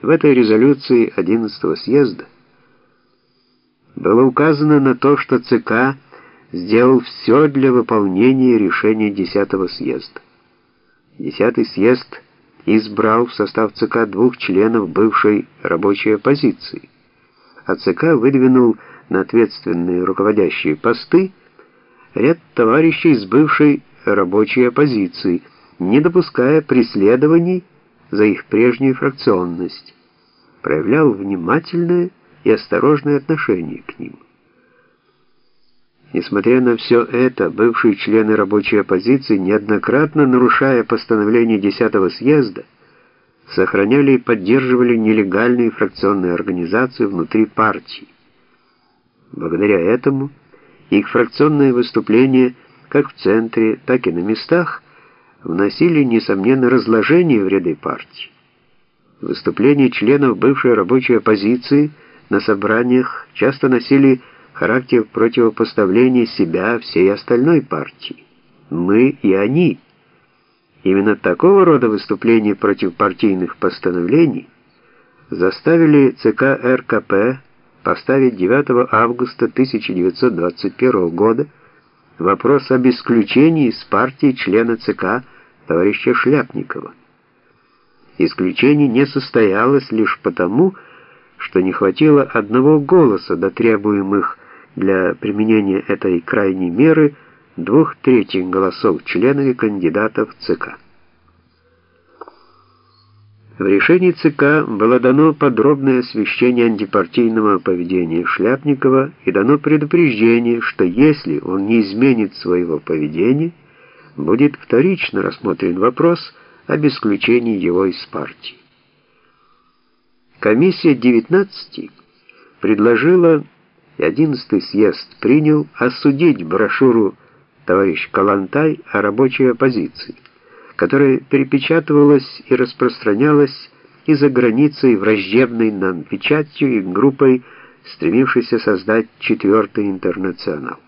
В этой резолюции 11-го съезда было указано на то, что ЦК сделал все для выполнения решения 10-го съезда. 10-й съезд избрал в состав ЦК двух членов бывшей рабочей оппозиции, а ЦК выдвинул на ответственные руководящие посты ряд товарищей с бывшей рабочей оппозиции, не допуская преследований за их прежнюю фракционность, проявлял внимательное и осторожное отношение к ним. Несмотря на все это, бывшие члены рабочей оппозиции, неоднократно нарушая постановление 10-го съезда, сохраняли и поддерживали нелегальные фракционные организации внутри партии. Благодаря этому их фракционные выступления как в центре, так и на местах вносили, несомненно, разложение в ряды партии. Выступления членов бывшей рабочей оппозиции на собраниях часто носили характер противопоставления себя всей остальной партии. Мы и они. Именно такого рода выступления против партийных постановлений заставили ЦК РКП поставить 9 августа 1921 года вопрос об исключении из партии члена ЦК товарища Шляпникова. Исключение не состоялось лишь потому, что не хватило одного голоса до требуемых для применения этой крайней меры двух третьих голосов членов и кандидатов ЦК. В решении ЦК было дано подробное освещение антипартийного поведения Шляпникова и дано предупреждение, что если он не изменит своего поведения, будет вторично рассмотрен вопрос об исключении его из партии. Комиссия 19 предложила, и 11 съезд принял, осудить брошюру «Товарищ Калантай» о рабочей оппозиции которая перепечатывалась и распространялась и за границей враждебной нам печатью и группой, стремившейся создать четвертый интернационал.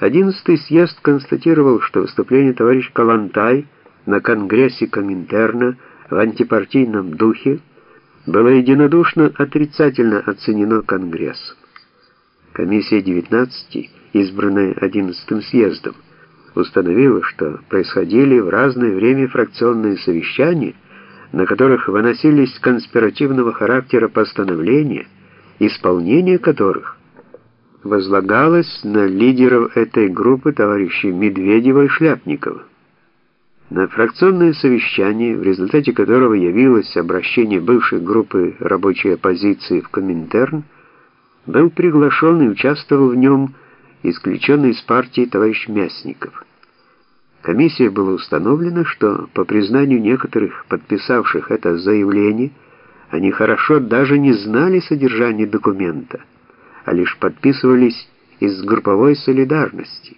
Одиннадцатый съезд констатировал, что выступление товарища Калантай на Конгрессе Коминтерна в антипартийном духе было единодушно отрицательно оценено Конгрессом. Комиссия 19, избранная 11 съездом, установила, что происходили в разное время фракционные совещания, на которых выносились конспиративного характера постановления, исполнение которых возлагалось на лидеров этой группы товарищей Медведева и Шляпникова. На фракционное совещание, в результате которого явилось обращение бывшей группы рабочей оппозиции в Коминтерн, был приглашен и участвовал в нем исключенный из партии товарищ Мясников. Комиссия было установлено, что по признанию некоторых подписавших это заявление, они хорошо даже не знали содержание документа, а лишь подписывались из групповой солидарности.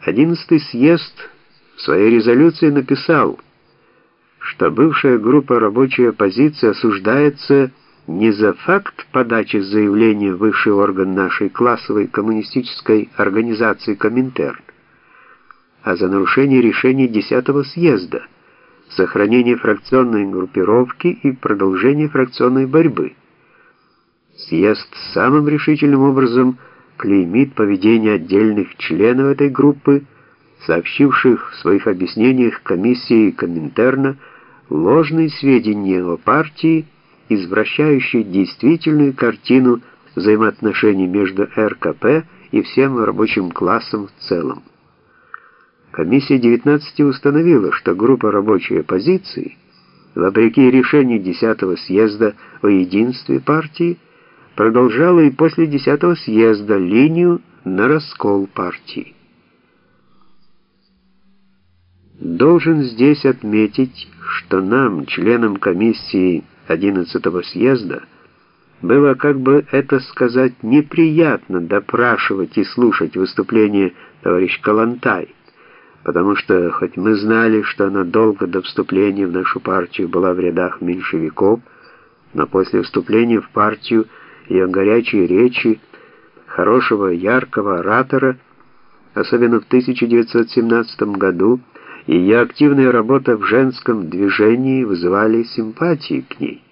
Одиннадцатый съезд в своей резолюции написал, что бывшая группа рабочей оппозиции осуждается не за факт подачи заявления в высший орган нашей классовой коммунистической организации Коминтерн, а за нарушение решения 10-го съезда, сохранение фракционной группировки и продолжение фракционной борьбы. Съезд самым решительным образом клеймит поведение отдельных членов этой группы, сообщивших в своих объяснениях комиссии Коминтерна ложные сведения о партии, извращающий действительную картину взаимоотношений между РКП и всем рабочим классом в целом. Комиссия 19 установила, что группа рабочей оппозиции, вопреки решению 10-го съезда о единстве партии, продолжала и после 10-го съезда линию на раскол партии. Должен здесь отметить, что нам, членам комиссии 11-го съезда, было, как бы это сказать, неприятно допрашивать и слушать выступление товарища Калантай, потому что, хоть мы знали, что она долго до вступления в нашу партию была в рядах меньшевиков, но после вступления в партию ее горячие речи, хорошего яркого оратора, особенно в 1917 году, и ее активная работа в женском движении вызывали симпатии к ней.